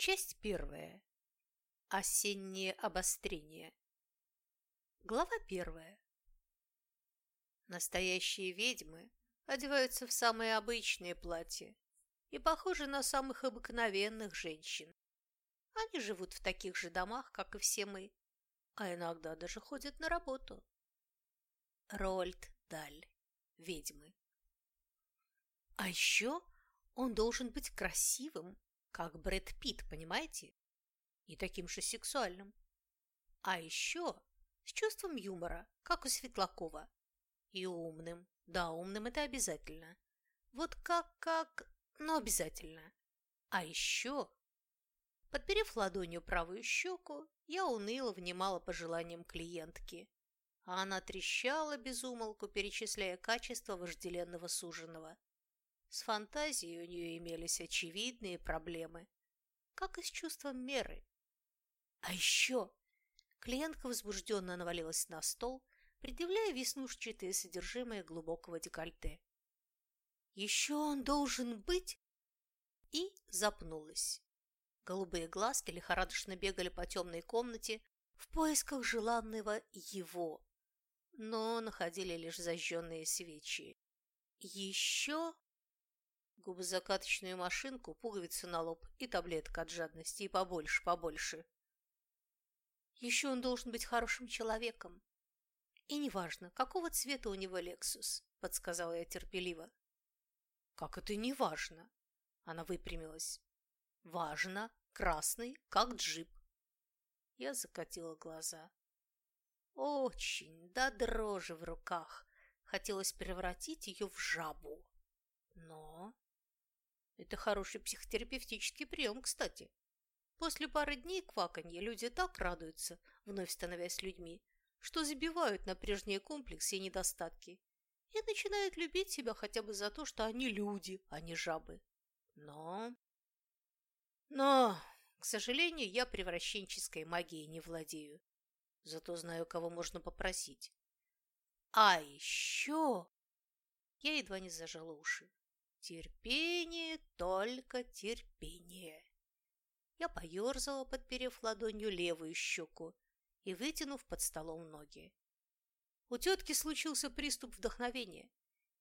Часть первая. Осеннее обострение. Глава первая. Настоящие ведьмы одеваются в самые обычные платья и похожи на самых обыкновенных женщин. Они живут в таких же домах, как и все мы, а иногда даже ходят на работу. Рольд Даль. Ведьмы. А еще он должен быть красивым, как Брэд Питт, понимаете? И таким же сексуальным. А еще с чувством юмора, как у Светлакова. И умным. Да, умным это обязательно. Вот как, как, но обязательно. А еще, подперев ладонью правую щеку, я уныло внимала пожеланиям клиентки. А она трещала без умолку, перечисляя качества вожделенного суженого. С фантазией у нее имелись очевидные проблемы, как и с чувством меры. А еще клиентка возбужденно навалилась на стол, предъявляя веснушчатое содержимое глубокого декольте. Еще он должен быть... И запнулась. Голубые глазки лихорадочно бегали по темной комнате в поисках желанного его, но находили лишь зажженные свечи. Еще губозакаточную машинку, пуговицу на лоб и таблетка от жадности, и побольше, побольше. Еще он должен быть хорошим человеком. И неважно, какого цвета у него Лексус, подсказала я терпеливо. Как это неважно? Она выпрямилась. Важно, красный, как джип. Я закатила глаза. Очень, да дрожи в руках. Хотелось превратить ее в жабу. Но это хороший психотерапевтический прием, кстати. После пары дней кваканья люди так радуются, вновь становясь людьми, что забивают на прежние комплексы и недостатки и начинают любить себя хотя бы за то, что они люди, а не жабы. Но... Но, к сожалению, я превращенческой магией не владею. Зато знаю, кого можно попросить. А еще... Я едва не зажала уши. Терпение, только терпение. Я поерзала, подперев ладонью левую щеку и вытянув под столом ноги. У тетки случился приступ вдохновения,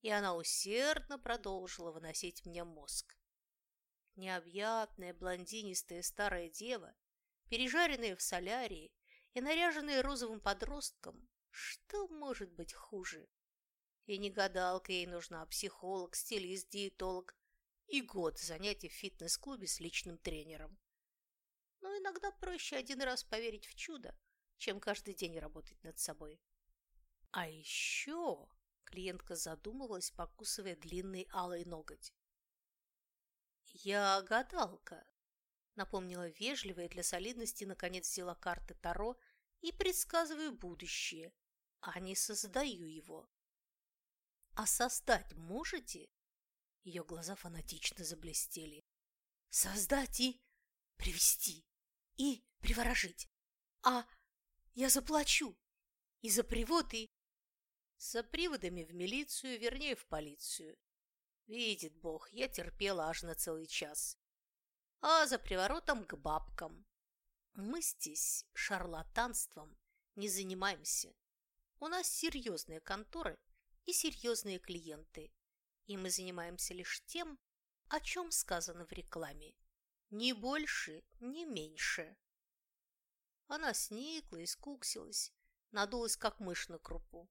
и она усердно продолжила выносить мне мозг. Необъятная блондинистая старая дева, пережаренная в солярии и наряженная розовым подростком, что может быть хуже? И не гадалка ей нужна, а психолог, стилист, диетолог и год занятий в фитнес-клубе с личным тренером. Но иногда проще один раз поверить в чудо, чем каждый день работать над собой. А еще клиентка задумывалась, покусывая длинный алый ноготь. «Я гадалка», — напомнила вежливо и для солидности наконец взяла карты Таро и предсказываю будущее, а не создаю его. А создать можете? Ее глаза фанатично заблестели. Создать и привести, и приворожить. А я заплачу и за привод, и... За приводами в милицию, вернее, в полицию. Видит Бог, я терпела аж на целый час. А за приворотом к бабкам. Мы здесь шарлатанством не занимаемся. У нас серьезные конторы и серьезные клиенты, и мы занимаемся лишь тем, о чем сказано в рекламе. Ни больше, ни меньше. Она сникла и скуксилась, надулась, как мышь на крупу.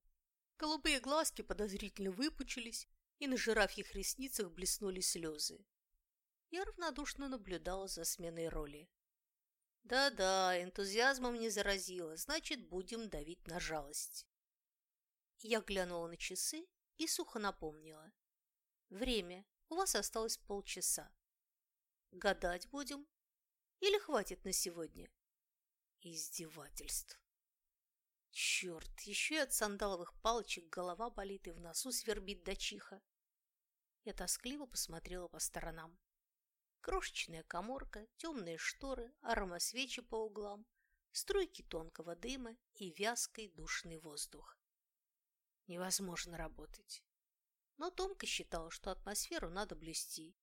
Голубые глазки подозрительно выпучились, и на жирафьих ресницах блеснули слезы. Я равнодушно наблюдала за сменой роли. Да-да, энтузиазмом не заразила, значит, будем давить на жалость. Я глянула на часы и сухо напомнила. Время. У вас осталось полчаса. Гадать будем? Или хватит на сегодня? Издевательств. Черт, еще и от сандаловых палочек голова болит и в носу свербит до чиха. Я тоскливо посмотрела по сторонам. Крошечная коморка, темные шторы, аромасвечи по углам, струйки тонкого дыма и вязкий душный воздух невозможно работать. Но Томка считала, что атмосферу надо блюсти.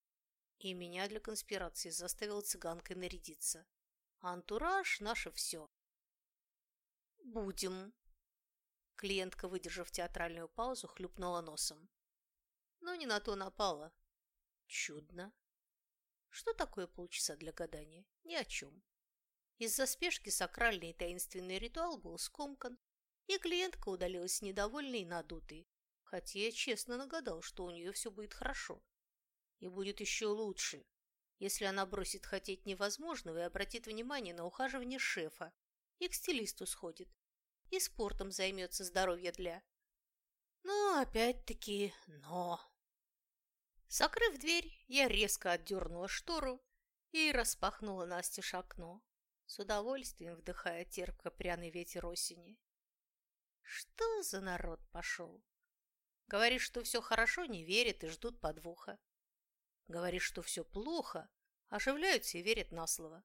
И меня для конспирации заставила цыганкой нарядиться. Антураж – наше все. Будем. Клиентка, выдержав театральную паузу, хлюпнула носом. Но не на то напала. Чудно. Что такое полчаса для гадания? Ни о чем. Из-за спешки сакральный таинственный ритуал был скомкан, и клиентка удалилась недовольной и надутой, хотя я честно нагадал, что у нее все будет хорошо. И будет еще лучше, если она бросит хотеть невозможного и обратит внимание на ухаживание шефа, и к стилисту сходит, и спортом займется здоровье для. Но опять-таки «но». Закрыв дверь, я резко отдернула штору и распахнула настежь окно, с удовольствием вдыхая терпко-пряный ветер осени. Что за народ пошел? Говоришь, что все хорошо, не верят и ждут подвоха. Говоришь, что все плохо, оживляются и верят на слово.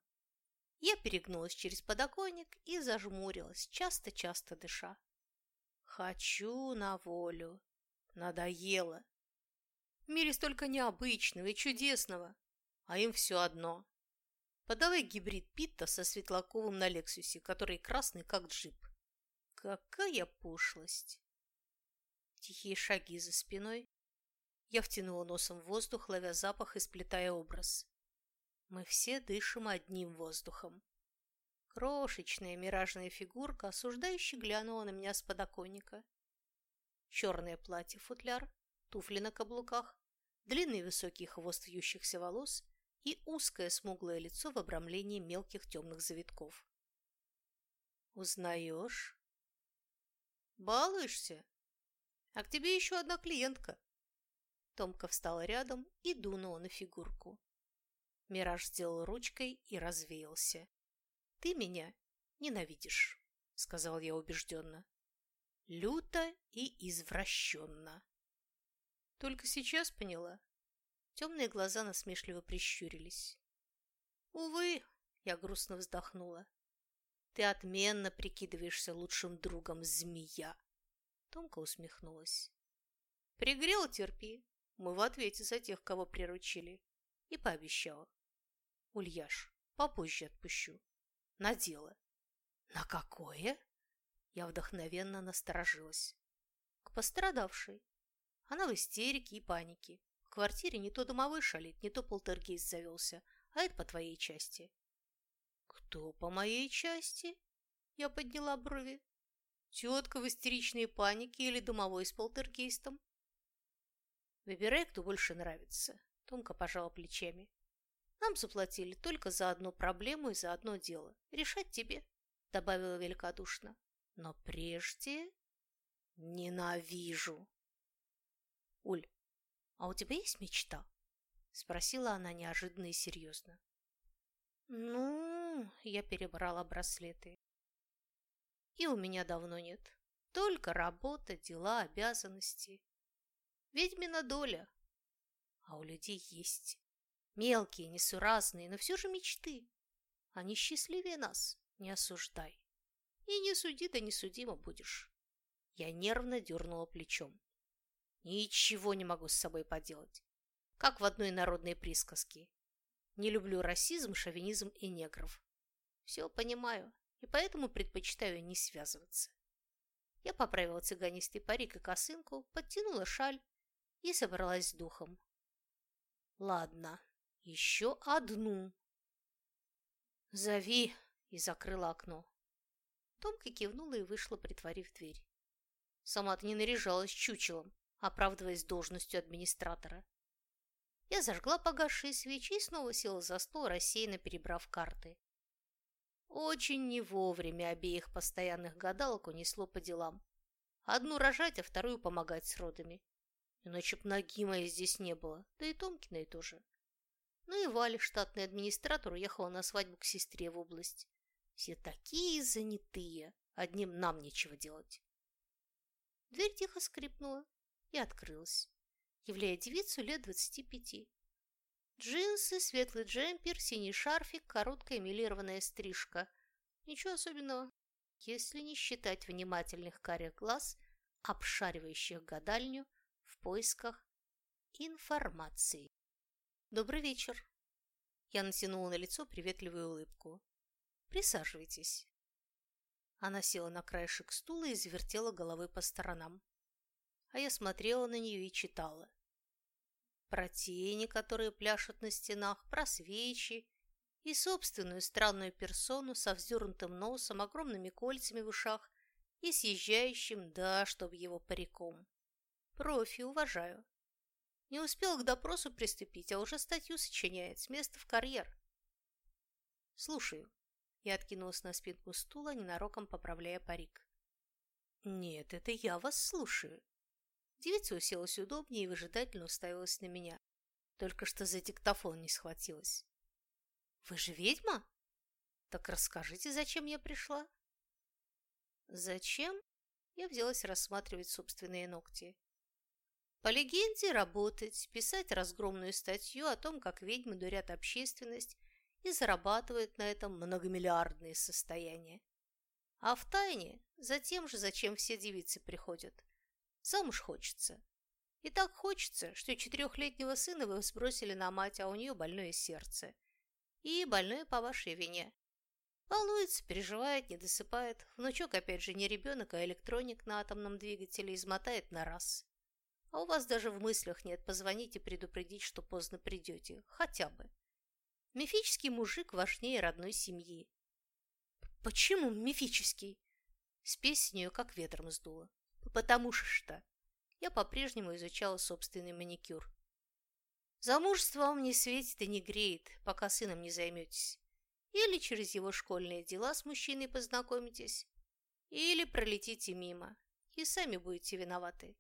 Я перегнулась через подоконник и зажмурилась, часто-часто дыша. Хочу на волю. Надоело. В мире столько необычного и чудесного, а им все одно. Подавай гибрид Питта со Светлаковым на Лексусе, который красный, как джип. Какая пошлость! Тихие шаги за спиной. Я втянула носом воздух, ловя запах и сплетая образ. Мы все дышим одним воздухом. Крошечная миражная фигурка осуждающе глянула на меня с подоконника. Черное платье-футляр, туфли на каблуках, длинный высокий хвост вьющихся волос и узкое смуглое лицо в обрамлении мелких темных завитков. «Узнаешь?» Балуешься? А к тебе еще одна клиентка. Томка встала рядом и дунула на фигурку. Мираж сделал ручкой и развеялся. Ты меня ненавидишь, сказал я убежденно. Люто и извращенно. Только сейчас поняла. Темные глаза насмешливо прищурились. Увы, я грустно вздохнула. Ты отменно прикидываешься лучшим другом, змея. Томка усмехнулась. Пригрел, терпи. Мы в ответе за тех, кого приручили. И пообещала. Ульяш, попозже отпущу. На дело. На какое? Я вдохновенно насторожилась. К пострадавшей. Она в истерике и панике. В квартире не то домовой шалит, не то полтергейст завелся, а это по твоей части. «Кто по моей части?» Я подняла брови. «Тетка в истеричной панике или домовой с полтергейстом?» «Выбирай, кто больше нравится», — Томка пожала плечами. «Нам заплатили только за одну проблему и за одно дело. Решать тебе», — добавила великодушно. «Но прежде ненавижу». «Уль, а у тебя есть мечта?» — спросила она неожиданно и серьезно. Ну, я перебрала браслеты. И у меня давно нет. Только работа, дела, обязанности. Ведьмина доля. А у людей есть. Мелкие, несуразные, но все же мечты. Они счастливее нас, не осуждай. И не суди, да не судима будешь. Я нервно дернула плечом. Ничего не могу с собой поделать. Как в одной народной присказке. Не люблю расизм, шовинизм и негров. Все понимаю, и поэтому предпочитаю не связываться. Я поправила цыганистый парик и косынку, подтянула шаль и собралась с духом. Ладно, еще одну. Зови, и закрыла окно. Томка кивнула и вышла, притворив дверь. Сама-то не наряжалась чучелом, оправдываясь должностью администратора. Я зажгла погасшие свечи и снова села за стол, рассеянно перебрав карты. Очень не вовремя обеих постоянных гадалок унесло по делам. Одну рожать, а вторую помогать с родами. Иначе б ноги моей здесь не было, да и Томкиной тоже. Ну и Валя, штатный администратор, уехала на свадьбу к сестре в область. Все такие занятые, одним нам нечего делать. Дверь тихо скрипнула и открылась являя девицу лет двадцати пяти. Джинсы, светлый джемпер, синий шарфик, короткая милированная стрижка. Ничего особенного, если не считать внимательных карих глаз, обшаривающих гадальню в поисках информации. Добрый вечер. Я натянула на лицо приветливую улыбку. Присаживайтесь. Она села на краешек стула и завертела головой по сторонам. А я смотрела на нее и читала. Про тени, которые пляшут на стенах, про свечи и собственную странную персону со вздернутым носом, огромными кольцами в ушах и съезжающим, да, чтоб его париком. Профи, уважаю. Не успел к допросу приступить, а уже статью сочиняет с места в карьер. Слушаю. Я откинулась на спинку стула, ненароком поправляя парик. Нет, это я вас слушаю. Девица уселась удобнее и выжидательно уставилась на меня. Только что за диктофон не схватилась. «Вы же ведьма? Так расскажите, зачем я пришла?» «Зачем?» Я взялась рассматривать собственные ногти. По легенде, работать, писать разгромную статью о том, как ведьмы дурят общественность и зарабатывают на этом многомиллиардные состояния. А в тайне за тем же, зачем все девицы приходят. Замуж хочется. И так хочется, что четырехлетнего сына вы сбросили на мать, а у нее больное сердце. И больное по вашей вине. Волнуется, переживает, не досыпает. Внучок, опять же, не ребенок, а электроник на атомном двигателе измотает на раз. А у вас даже в мыслях нет позвонить и предупредить, что поздно придете. Хотя бы. Мифический мужик важнее родной семьи. Почему мифический? С нее как ветром сдуло. Потому что я по-прежнему изучала собственный маникюр. Замужество вам не светит и не греет, пока сыном не займетесь. Или через его школьные дела с мужчиной познакомитесь, или пролетите мимо, и сами будете виноваты.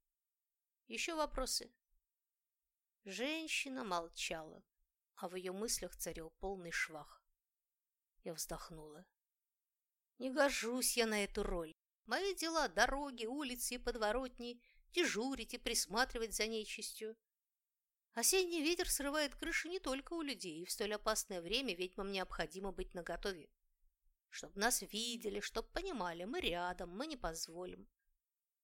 Еще вопросы?» Женщина молчала, а в ее мыслях царил полный швах. Я вздохнула. «Не гожусь я на эту роль. Мои дела – дороги, улицы и подворотни, дежурить и присматривать за нечистью. Осенний ветер срывает крыши не только у людей, и в столь опасное время ведьмам необходимо быть наготове. Чтоб нас видели, чтоб понимали, мы рядом, мы не позволим.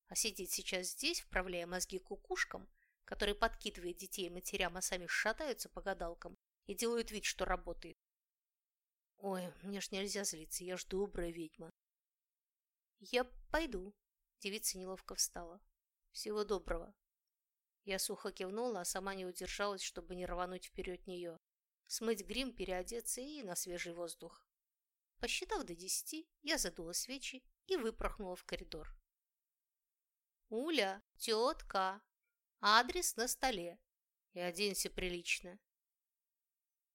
А сидеть сейчас здесь, вправляя мозги кукушкам, которые подкидывают детей матерям, а сами шатаются по гадалкам и делают вид, что работает. Ой, мне ж нельзя злиться, я ж добрая ведьма. Я пойду. Девица неловко встала. Всего доброго. Я сухо кивнула, а сама не удержалась, чтобы не рвануть вперед нее. Смыть грим, переодеться и на свежий воздух. Посчитав до десяти, я задула свечи и выпорхнула в коридор. «Уля, тетка, адрес на столе. И оденься прилично».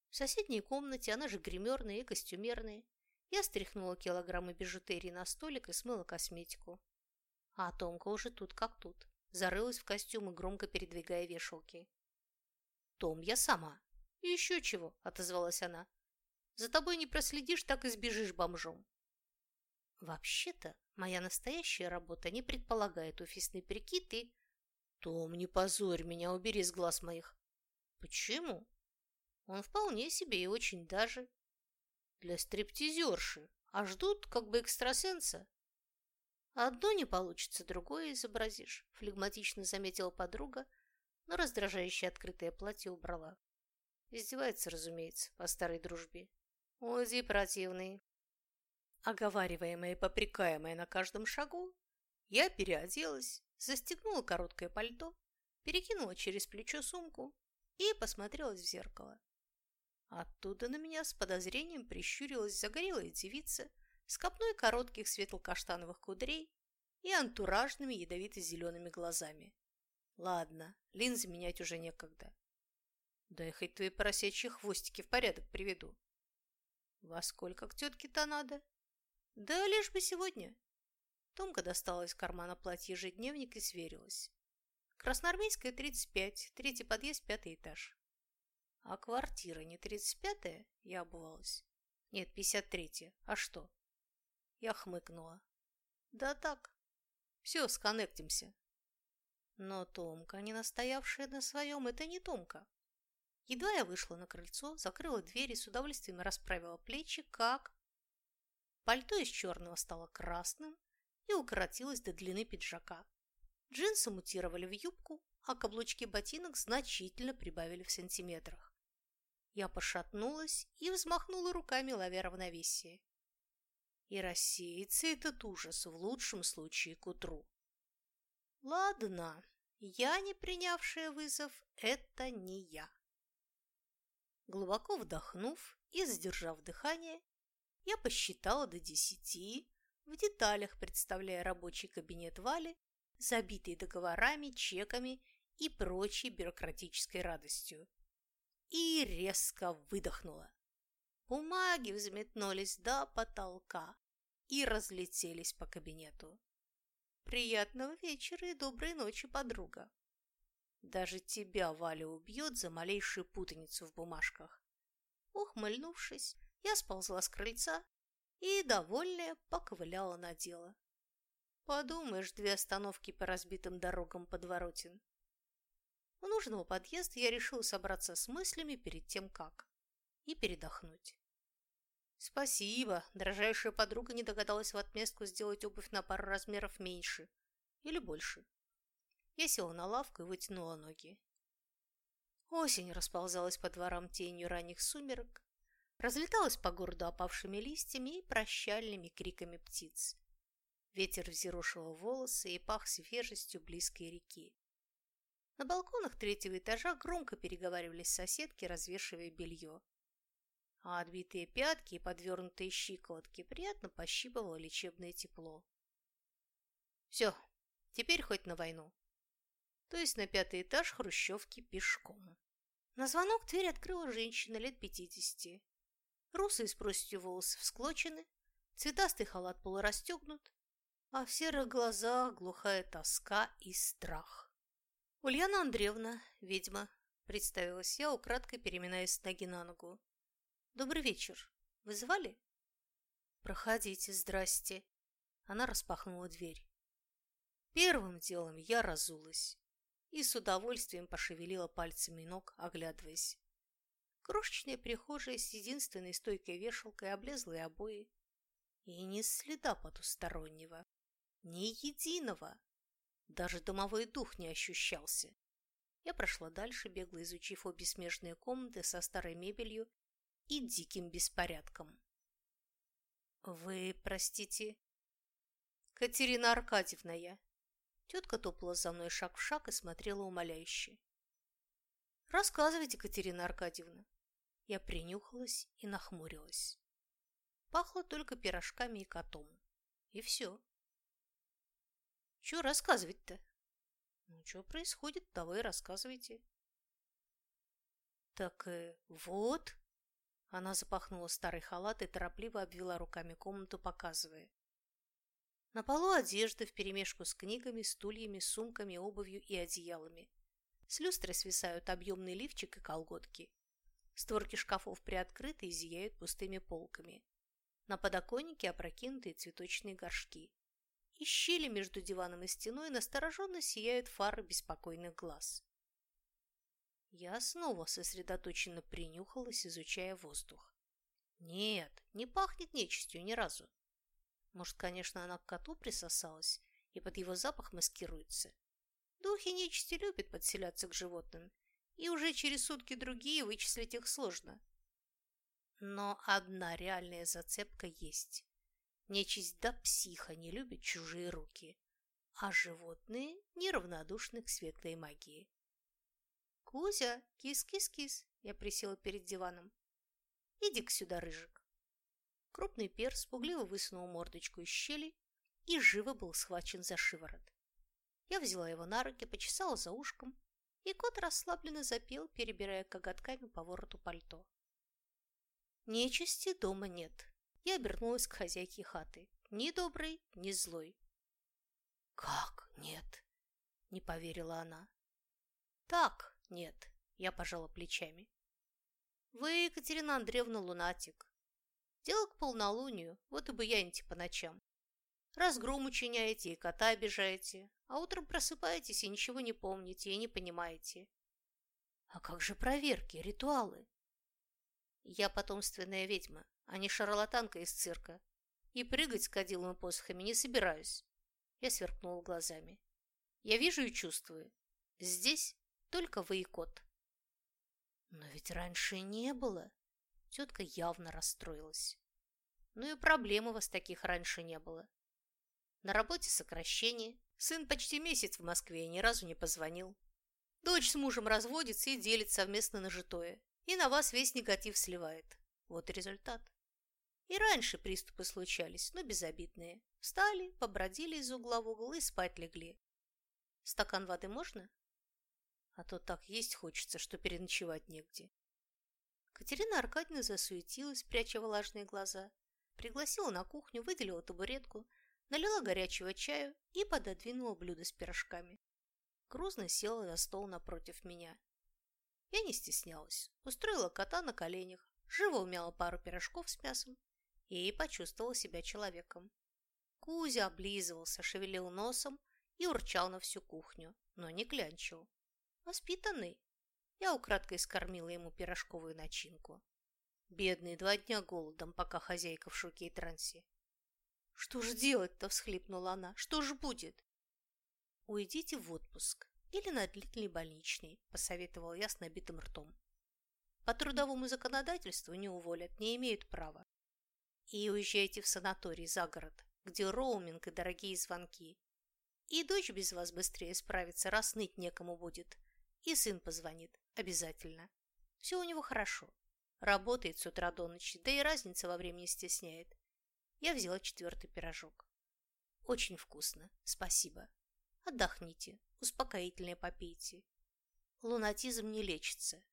В соседней комнате, она же гримерная и костюмерная, я стряхнула килограммы бижутерии на столик и смыла косметику. А Томка уже тут как тут, зарылась в костюм и громко передвигая вешалки. «Том, я сама». «И еще чего?» – отозвалась она. «За тобой не проследишь, так и сбежишь бомжом». Вообще-то, моя настоящая работа не предполагает офисный прикид и... Том, не позорь меня, убери с глаз моих. Почему? Он вполне себе и очень даже. Для стриптизерши. А ждут как бы экстрасенса. Одно не получится, другое изобразишь, флегматично заметила подруга, но раздражающее открытое платье убрала. Издевается, разумеется, по старой дружбе. Ози противный. Оговариваемая и попрекаемая на каждом шагу, я переоделась, застегнула короткое пальто, перекинула через плечо сумку и посмотрелась в зеркало. Оттуда на меня с подозрением прищурилась загорелая девица с копной коротких светло-каштановых кудрей и антуражными ядовито-зелеными глазами. Ладно, линзы менять уже некогда. Да и хоть твои поросячьи хвостики в порядок приведу. Во сколько к тетке-то надо? Да лишь бы сегодня. Томка достала из кармана платье ежедневник и сверилась. Красноармейская, 35, третий подъезд, пятый этаж. А квартира не 35-я? Я обувалась. Нет, 53-я. А что? Я хмыкнула. Да так. Все, сконнектимся. Но Томка, не настоявшая на своем, это не Томка. Едва я вышла на крыльцо, закрыла дверь и с удовольствием расправила плечи, как... Пальто из черного стало красным и укоротилось до длины пиджака. Джинсы мутировали в юбку, а каблучки ботинок значительно прибавили в сантиметрах. Я пошатнулась и взмахнула руками, ловя равновесие. И рассеется этот ужас в лучшем случае к утру. Ладно, я, не принявшая вызов, это не я. Глубоко вдохнув и задержав дыхание, я посчитала до десяти, в деталях представляя рабочий кабинет Вали, забитый договорами, чеками и прочей бюрократической радостью. И резко выдохнула. Бумаги взметнулись до потолка и разлетелись по кабинету. Приятного вечера и доброй ночи, подруга. Даже тебя Валя убьет за малейшую путаницу в бумажках. Ухмыльнувшись, я сползла с крыльца и, довольная, поковыляла на дело. Подумаешь, две остановки по разбитым дорогам подворотен. У нужного подъезда я решила собраться с мыслями перед тем, как. И передохнуть. Спасибо, дорожайшая подруга не догадалась в отместку сделать обувь на пару размеров меньше. Или больше. Я села на лавку и вытянула ноги. Осень расползалась по дворам тенью ранних сумерок, разлеталась по городу опавшими листьями и прощальными криками птиц. Ветер взъерошивал волосы и пах свежестью близкой реки. На балконах третьего этажа громко переговаривались соседки, развешивая белье. А отбитые пятки и подвернутые щиколотки приятно пощипывало лечебное тепло. Все, теперь хоть на войну то есть на пятый этаж хрущевки пешком. На звонок дверь открыла женщина лет пятидесяти. Русые с проседью волосы всклочены, цветастый халат полурастегнут, а в серых глазах глухая тоска и страх. «Ульяна Андреевна, ведьма», — представилась я, украдкой переминаясь с ноги на ногу. «Добрый вечер. Вызывали?» «Проходите, здрасте». Она распахнула дверь. Первым делом я разулась и с удовольствием пошевелила пальцами ног, оглядываясь. Крошечная прихожая с единственной стойкой вешалкой, облезлые обои. И ни следа потустороннего, ни единого. Даже домовой дух не ощущался. Я прошла дальше, бегло изучив обе смежные комнаты со старой мебелью и диким беспорядком. «Вы, простите...» «Катерина Аркадьевна я», Тетка топала за мной шаг в шаг и смотрела умоляюще. «Рассказывайте, Катерина Аркадьевна». Я принюхалась и нахмурилась. Пахло только пирожками и котом. И все. Че рассказывать-то? Ну, что происходит, того и рассказывайте. Так э, вот. Она запахнула старый халат и торопливо обвела руками комнату, показывая. На полу одежда вперемешку с книгами, стульями, сумками, обувью и одеялами. С люстры свисают объемный лифчик и колготки. Створки шкафов приоткрыты и зияют пустыми полками. На подоконнике опрокинутые цветочные горшки. Из щели между диваном и стеной настороженно сияют фары беспокойных глаз. Я снова сосредоточенно принюхалась, изучая воздух. Нет, не пахнет нечистью ни разу. Может, конечно, она к коту присосалась и под его запах маскируется. Духи нечисти любят подселяться к животным, и уже через сутки-другие вычислить их сложно. Но одна реальная зацепка есть. Нечисть да психа не любит чужие руки, а животные неравнодушны к светлой магии. «Кузя, кис-кис-кис!» Я присела перед диваном. «Иди-ка сюда, рыжик!» Крупный перс пугливо высунул мордочку из щели и живо был схвачен за шиворот. Я взяла его на руки, почесала за ушком, и кот расслабленно запел, перебирая коготками по вороту пальто. Нечисти дома нет. Я обернулась к хозяйке хаты. Ни добрый, ни злой. «Как нет?» – не поверила она. «Так нет», – я пожала плечами. «Вы, Екатерина Андреевна, лунатик. Дело к полнолунию, вот и буяните по ночам. Разгром учиняете и кота обижаете, а утром просыпаетесь и ничего не помните и не понимаете. А как же проверки, ритуалы? Я потомственная ведьма, а не шарлатанка из цирка. И прыгать с кадилом и посохами не собираюсь. Я сверкнула глазами. Я вижу и чувствую. Здесь только вы и кот. Но ведь раньше не было. Тетка явно расстроилась. Ну и проблем у вас таких раньше не было. На работе сокращение. Сын почти месяц в Москве и ни разу не позвонил. Дочь с мужем разводится и делит совместно нажитое. И на вас весь негатив сливает. Вот и результат. И раньше приступы случались, но безобидные. Встали, побродили из угла в угол и спать легли. Стакан воды можно? А то так есть хочется, что переночевать негде. Катерина Аркадьевна засуетилась, пряча влажные глаза. Пригласила на кухню, выделила табуретку, налила горячего чаю и пододвинула блюдо с пирожками. Грузно села за стол напротив меня. Я не стеснялась, устроила кота на коленях, живо умяла пару пирожков с мясом и почувствовала себя человеком. Кузя облизывался, шевелил носом и урчал на всю кухню, но не клянчил. Воспитанный. Я украдкой скормила ему пирожковую начинку. Бедный два дня голодом, пока хозяйка в шоке и трансе. «Что же делать-то?» – всхлипнула она. «Что же будет?» «Уйдите в отпуск или на длительный больничный», – посоветовал я с набитым ртом. «По трудовому законодательству не уволят, не имеют права. И уезжайте в санаторий за город, где роуминг и дорогие звонки. И дочь без вас быстрее справится, раз ныть некому будет. И сын позвонит. Обязательно. Все у него хорошо. Работает с утра до ночи, да и разница во времени стесняет. Я взяла четвертый пирожок. Очень вкусно. Спасибо. Отдохните. Успокоительное попейте. Лунатизм не лечится.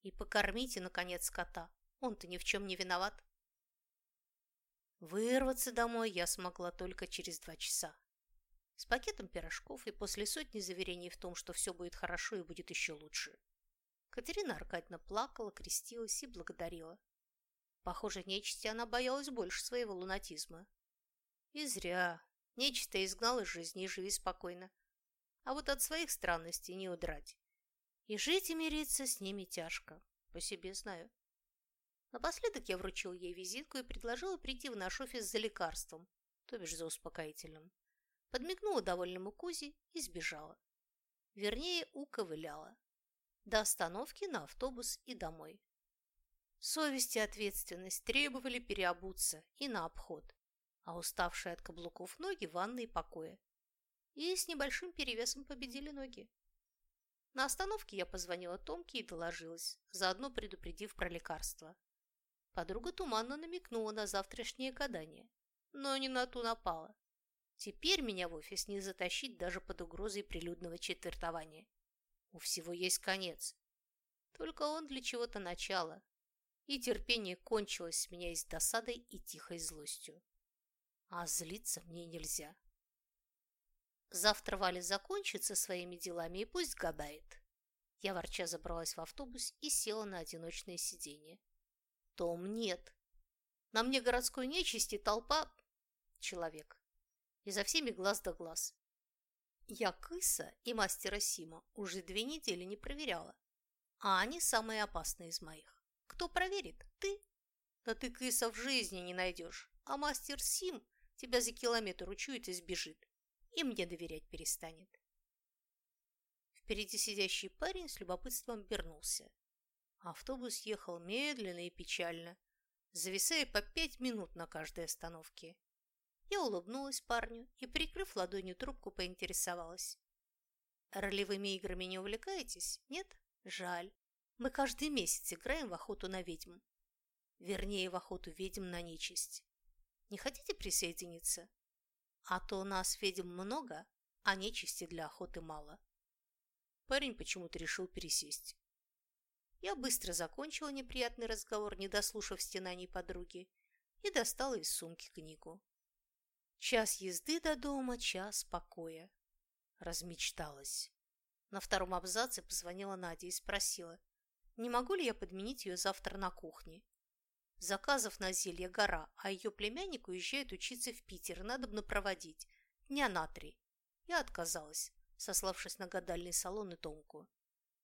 И покормите, наконец, кота. Он-то ни в чем не виноват. Вырваться домой я смогла только через два часа с пакетом пирожков и после сотни заверений в том, что все будет хорошо и будет еще лучше. Катерина Аркадьевна плакала, крестилась и благодарила. Похоже, нечисти она боялась больше своего лунатизма. И зря. Нечисто изгнал из жизни живи спокойно. А вот от своих странностей не удрать. И жить и мириться с ними тяжко. По себе знаю. Напоследок я вручил ей визитку и предложила прийти в наш офис за лекарством, то бишь за успокоительным подмигнула довольному Кузе и сбежала. Вернее, уковыляла. До остановки на автобус и домой. Совесть и ответственность требовали переобуться и на обход, а уставшие от каблуков ноги в ванной покоя. И с небольшим перевесом победили ноги. На остановке я позвонила Томке и доложилась, заодно предупредив про лекарство. Подруга туманно намекнула на завтрашнее гадание, но не на ту напала. Теперь меня в офис не затащить даже под угрозой прилюдного четвертования. У всего есть конец. Только он для чего-то начало. И терпение кончилось с меня и с досадой и тихой злостью. А злиться мне нельзя. Завтра Валя закончит своими делами и пусть гадает. Я ворча забралась в автобус и села на одиночное сиденье. Том нет. На мне городской нечисти толпа... Человек и за всеми глаз да глаз. Я Кыса и мастера Сима уже две недели не проверяла, а они самые опасные из моих. Кто проверит? Ты? Да ты Кыса в жизни не найдешь, а мастер Сим тебя за километр учует и сбежит, и мне доверять перестанет. Впереди сидящий парень с любопытством обернулся. Автобус ехал медленно и печально, зависая по пять минут на каждой остановке. Я улыбнулась парню и, прикрыв ладонью трубку, поинтересовалась. «Ролевыми играми не увлекаетесь? Нет? Жаль. Мы каждый месяц играем в охоту на ведьм. Вернее, в охоту ведьм на нечисть. Не хотите присоединиться? А то у нас ведьм много, а нечисти для охоты мало». Парень почему-то решил пересесть. Я быстро закончила неприятный разговор, не дослушав стенаний подруги, и достала из сумки книгу. Час езды до дома, час покоя. Размечталась. На втором абзаце позвонила Надя и спросила, не могу ли я подменить ее завтра на кухне. Заказов на зелье гора, а ее племянник уезжает учиться в Питер, надо бы проводить. Дня на три. Я отказалась, сославшись на гадальный салон и Томку.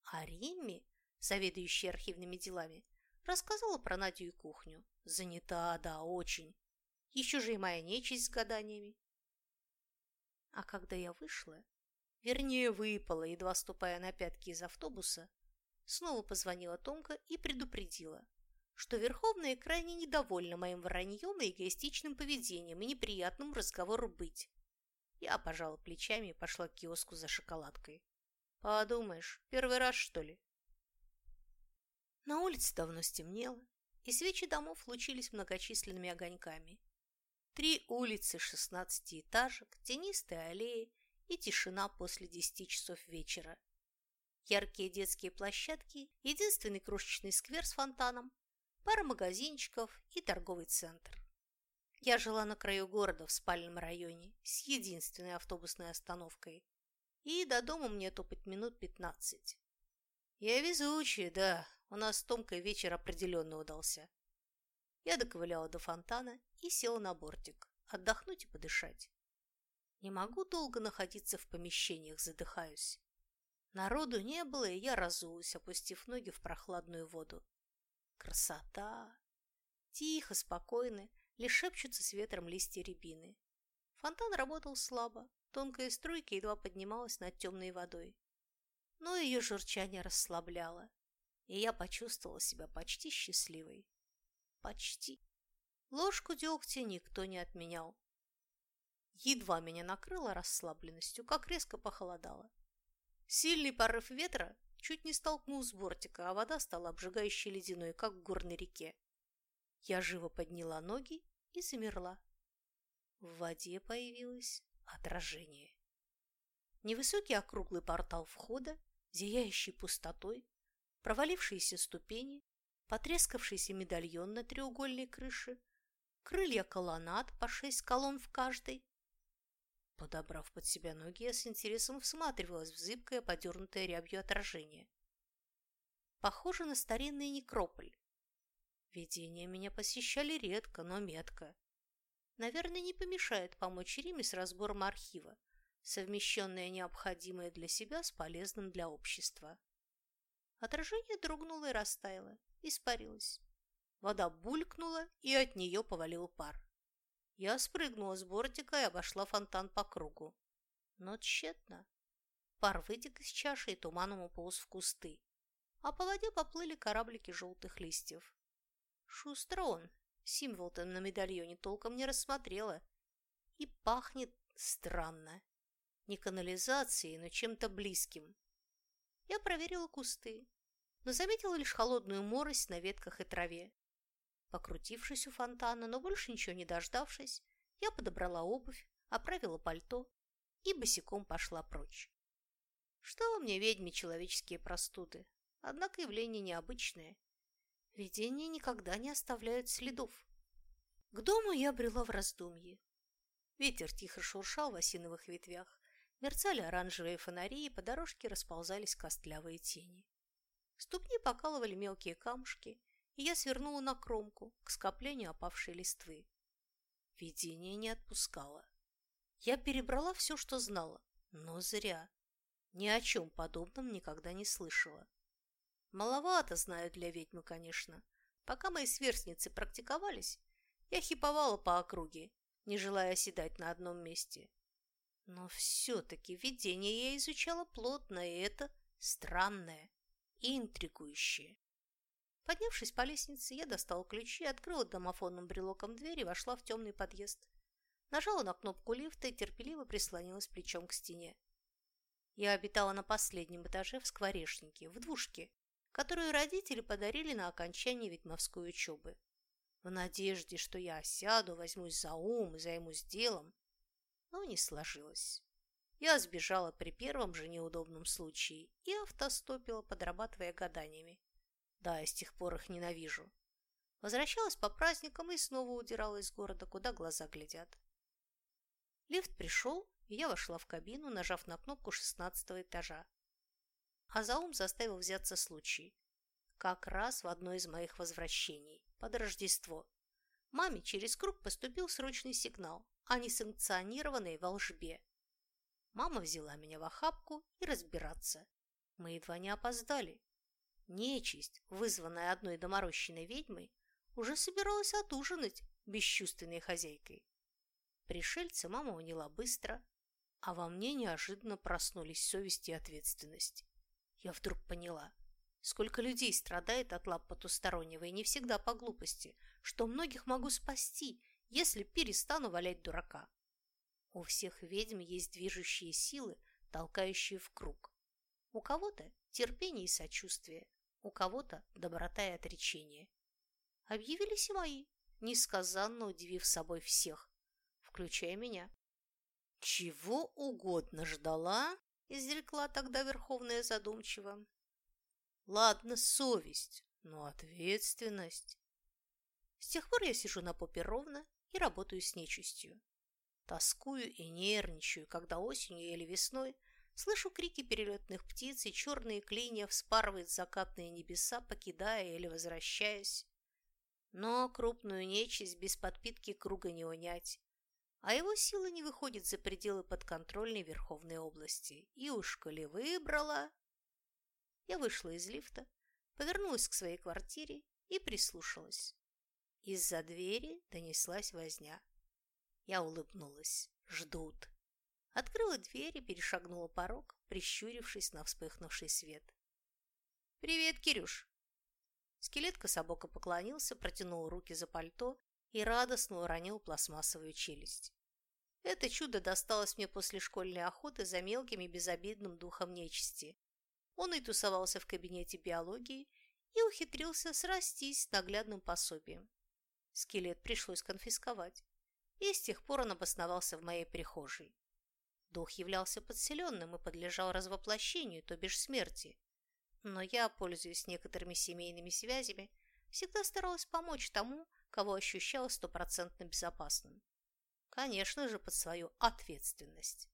А Римми, заведующая архивными делами, рассказала про Надю и кухню. Занята, да, очень. Еще же и моя нечисть с гаданиями. А когда я вышла, вернее, выпала, едва ступая на пятки из автобуса, снова позвонила Томка и предупредила, что Верховная крайне недовольна моим враньем и эгоистичным поведением и неприятным разговору быть. Я пожала плечами и пошла к киоску за шоколадкой. Подумаешь, первый раз, что ли? На улице давно стемнело, и свечи домов лучились многочисленными огоньками. Три улицы, шестнадцатиэтажек, тенистые аллеи и тишина после десяти часов вечера. Яркие детские площадки, единственный крошечный сквер с фонтаном, пара магазинчиков и торговый центр. Я жила на краю города в спальном районе с единственной автобусной остановкой, и до дома мне топать минут пятнадцать. Я везучая, да, у нас с Томкой вечер определенно удался. Я доковыляла до фонтана и села на бортик, отдохнуть и подышать. Не могу долго находиться в помещениях, задыхаюсь. Народу не было, и я разулась, опустив ноги в прохладную воду. Красота! Тихо, спокойно, лишь шепчутся с ветром листья рябины. Фонтан работал слабо, тонкая струйка едва поднималась над темной водой. Но ее журчание расслабляло, и я почувствовала себя почти счастливой. Почти. Ложку дегтя никто не отменял. Едва меня накрыло расслабленностью, как резко похолодало. Сильный порыв ветра чуть не столкнул с бортика, а вода стала обжигающей ледяной, как в горной реке. Я живо подняла ноги и замерла. В воде появилось отражение. Невысокий округлый портал входа, зияющий пустотой, провалившиеся ступени, потрескавшийся медальон на треугольной крыше, крылья колоннад по шесть колонн в каждой. Подобрав под себя ноги, я с интересом всматривалась в зыбкое, подернутое рябью отражение. Похоже на старинный некрополь, Видения меня посещали редко, но метко. Наверное, не помешает помочь Риме с разбором архива, совмещенное необходимое для себя с полезным для общества. Отражение дрогнуло и растаяло, испарилось. Вода булькнула, и от нее повалил пар. Я спрыгнула с бортика и обошла фонтан по кругу. Но тщетно. Пар вытек из чаши и туманом уполз в кусты, а по воде поплыли кораблики желтых листьев. Шустро он. Символ-то на медальоне толком не рассмотрела. И пахнет странно. Не канализацией, но чем-то близким. Я проверила кусты, но заметила лишь холодную морось на ветках и траве. Покрутившись у фонтана, но больше ничего не дождавшись, я подобрала обувь, оправила пальто и босиком пошла прочь. Что мне, ведьме, человеческие простуды? Однако явление необычное Видения никогда не оставляют следов. К дому я брела в раздумье. Ветер тихо шуршал в осиновых ветвях, мерцали оранжевые фонари, и по дорожке расползались костлявые тени. Ступни покалывали мелкие камушки, и я свернула на кромку, к скоплению опавшей листвы. Видение не отпускало. Я перебрала все, что знала, но зря. Ни о чем подобном никогда не слышала. Маловато знаю для ведьмы, конечно. Пока мои сверстницы практиковались, я хиповала по округе, не желая оседать на одном месте. Но все-таки видение я изучала плотно, и это странное и интригующее. Поднявшись по лестнице, я достала ключи, открыла домофонным брелоком дверь и вошла в темный подъезд. Нажала на кнопку лифта и терпеливо прислонилась плечом к стене. Я обитала на последнем этаже в скворечнике, в двушке, которую родители подарили на окончание ведьмовской учебы. В надежде, что я осяду, возьмусь за ум и займусь делом. Но не сложилось. Я сбежала при первом же неудобном случае и автостопила, подрабатывая гаданиями. Да, я с тех пор их ненавижу. Возвращалась по праздникам и снова удирала из города, куда глаза глядят. Лифт пришел, и я вошла в кабину, нажав на кнопку шестнадцатого этажа. А за ум заставил взяться случай. Как раз в одно из моих возвращений, под Рождество. Маме через круг поступил срочный сигнал о несанкционированной волжбе. Мама взяла меня в охапку и разбираться. Мы едва не опоздали. Нечисть, вызванная одной доморощенной ведьмой, уже собиралась отужинать бесчувственной хозяйкой. Пришельца мама уняла быстро, а во мне неожиданно проснулись совесть и ответственность. Я вдруг поняла. сколько людей страдает от лап потустороннего, и не всегда по глупости, что многих могу спасти, если перестану валять дурака. У всех ведьм есть движущие силы, толкающие в круг. У кого-то терпение и сочувствие, у кого-то доброта и отречение. Объявились и мои, несказанно удивив собой всех, включая меня. «Чего угодно ждала?» – изрекла тогда Верховная задумчиво. «Ладно, совесть, но ответственность». С тех пор я сижу на попе ровно и работаю с нечистью. Тоскую и нервничаю, когда осенью или весной слышу крики перелетных птиц и черные клинья вспарывают закатные небеса, покидая или возвращаясь. Но крупную нечисть без подпитки круга не унять, а его сила не выходит за пределы подконтрольной Верховной области. И уж коли выбрала... Я вышла из лифта, повернулась к своей квартире и прислушалась. Из-за двери донеслась возня. Я улыбнулась. Ждут. Открыла дверь и перешагнула порог, прищурившись на вспыхнувший свет. «Привет, Кирюш!» Скелет кособоко поклонился, протянул руки за пальто и радостно уронил пластмассовую челюсть. Это чудо досталось мне после школьной охоты за мелким и безобидным духом нечисти. Он и тусовался в кабинете биологии и ухитрился срастись с наглядным пособием. Скелет пришлось конфисковать и с тех пор он обосновался в моей прихожей. Дух являлся подселенным и подлежал развоплощению, то бишь смерти. Но я, пользуясь некоторыми семейными связями, всегда старалась помочь тому, кого ощущала стопроцентно безопасным. Конечно же, под свою ответственность.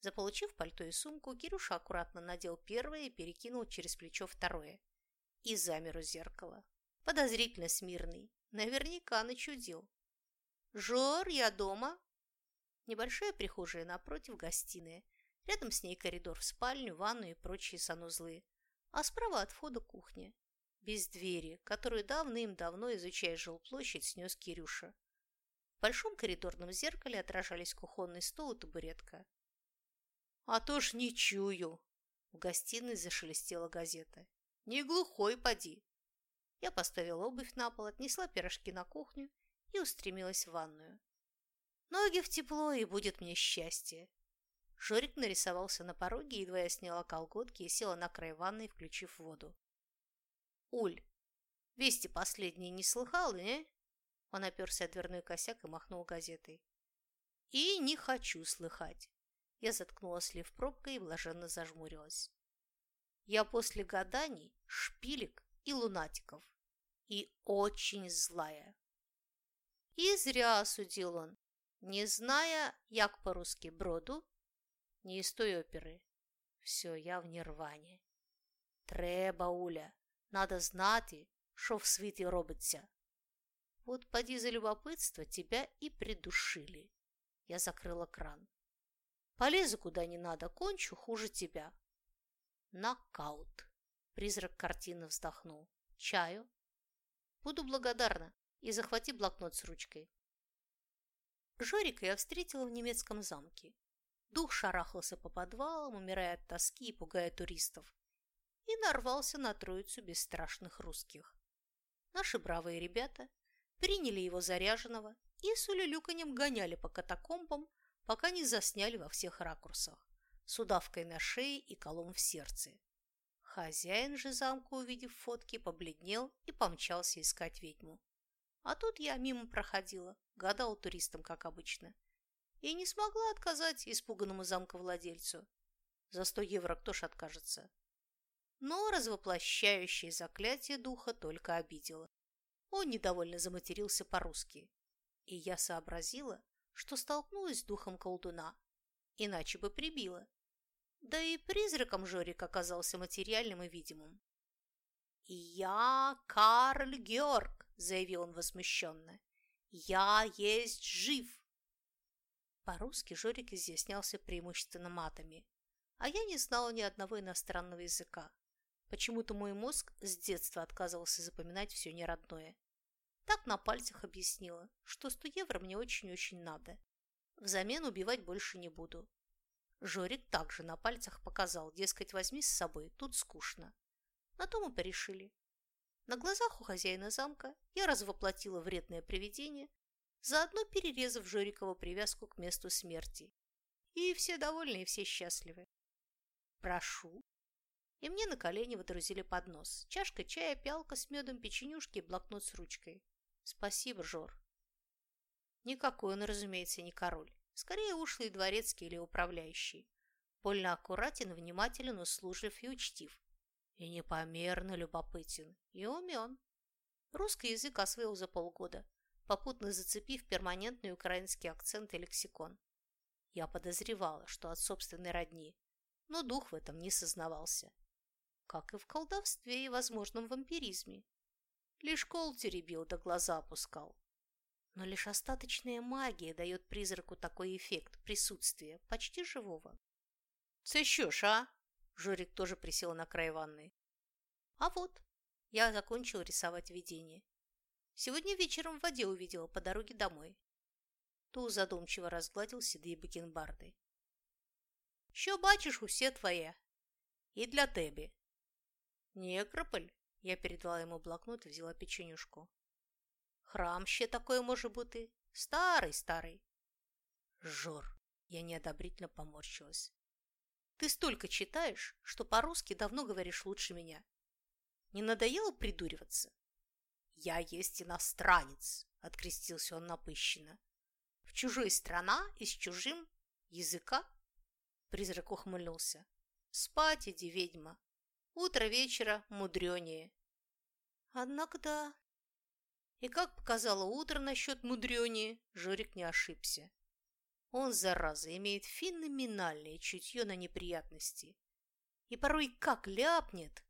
Заполучив пальто и сумку, Кирюша аккуратно надел первое и перекинул через плечо второе. И замер у зеркала. Подозрительно смирный. Наверняка начудил. «Жор, я дома!» Небольшая прихожая напротив гостиная. Рядом с ней коридор в спальню, ванну и прочие санузлы. А справа от входа кухня. Без двери, которую давным-давно, изучая жилплощадь, снес Кирюша. В большом коридорном зеркале отражались кухонный стол и табуретка. «А то ж не чую!» В гостиной зашелестела газета. «Не глухой, поди!» Я поставила обувь на пол, отнесла пирожки на кухню и устремилась в ванную. Ноги в тепло, и будет мне счастье. Жорик нарисовался на пороге, едва я сняла колготки и села на край ванной, включив воду. «Уль, вести последние не слыхал, не?» Он оперся о дверной косяк и махнул газетой. «И не хочу слыхать!» Я заткнула слив пробкой и блаженно зажмурилась. «Я после гаданий, шпилек и лунатиков. И очень злая. И зря осудил он, не зная, як по-русски броду, не из той оперы. Все, я в нірвані. Треба, Уля, надо знати, що в світі робиться. Вот поди за любопытство тебя и придушили. Я закрыла кран. Полезу куда не надо, кончу хуже тебя. Нокаут. Призрак картины вздохнул. Чаю? Буду благодарна и захвати блокнот с ручкой. Жорика я встретила в немецком замке. Дух шарахался по подвалам, умирая от тоски и пугая туристов, и нарвался на троицу бесстрашных русских. Наши бравые ребята приняли его заряженного и с улюлюканьем гоняли по катакомбам, пока не засняли во всех ракурсах, с удавкой на шее и колом в сердце. Хозяин же замка, увидев фотки, побледнел и помчался искать ведьму. А тут я мимо проходила, гадала туристам, как обычно. И не смогла отказать испуганному замковладельцу. За сто евро кто ж откажется? Но развоплощающее заклятие духа только обидело. Он недовольно заматерился по-русски. И я сообразила, что столкнулась с духом колдуна, иначе бы прибила. Да и призраком Жорик оказался материальным и видимым. «Я Карл Георг!» – заявил он возмущенно. «Я есть жив!» По-русски Жорик изъяснялся преимущественно матами, а я не знала ни одного иностранного языка. Почему-то мой мозг с детства отказывался запоминать все неродное. Так на пальцах объяснила, что 100 евро мне очень-очень надо. Взамен убивать больше не буду. Жорик также на пальцах показал, дескать, возьми с собой, тут скучно. На то мы порешили. На глазах у хозяина замка я развоплотила вредное привидение, заодно перерезав Жорикову привязку к месту смерти. И все довольны, и все счастливы. Прошу. И мне на колени водрузили поднос. Чашка чая, пялка с медом, печенюшки и блокнот с ручкой. Спасибо, Жор. Никакой он, разумеется, не король. Скорее ушлый дворецкий или управляющий. Больно аккуратен, внимателен, услужлив и учтив и непомерно любопытен, и умен. Русский язык освоил за полгода, попутно зацепив перманентный украинский акцент и лексикон. Я подозревала, что от собственной родни, но дух в этом не сознавался. Как и в колдовстве и возможном вампиризме. Лишь кол теребил да глаза опускал. Но лишь остаточная магия дает призраку такой эффект присутствия, почти живого. «Це що ж, а?» Жорик тоже присел на край ванны. А вот, я закончил рисовать видение. Сегодня вечером в воде увидела по дороге домой. Ту задумчиво разгладил седые бакенбарды. Що бачиш, усе твоє. И для тебе. Некрополь? Я передала ему блокнот и взяла печенюшку. Храм ще такой може бути. Старый, старый. Жор. Я неодобрительно поморщилась. Ты столько читаешь, что по-русски давно говоришь лучше меня. Не надоело придуриваться? Я есть иностранец, открестился он напыщенно. В чужой страна и с чужим языка? Призрак ухмыльнулся. Спать иди, ведьма. Утро вечера мудренее. Однако да. И как показало утро насчет мудренее, Жорик не ошибся. Он, зараза, имеет феноменальное чутье на неприятности. И порой как ляпнет,